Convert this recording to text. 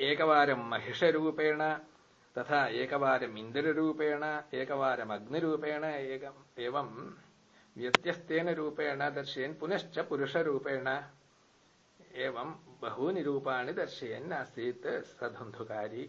एकवारं महिषरूपेण तथा एकवारम् एकवारमिन्द्ररूपेण एकवारमग्निरूपेण एवं व्यत्यस्तेन रूपेण दर्शयन् पुनश्च पुरुषरूपेण। एवं बहूनि रूपाणि दर्शयन् आसीत् सधुन्धुकारी।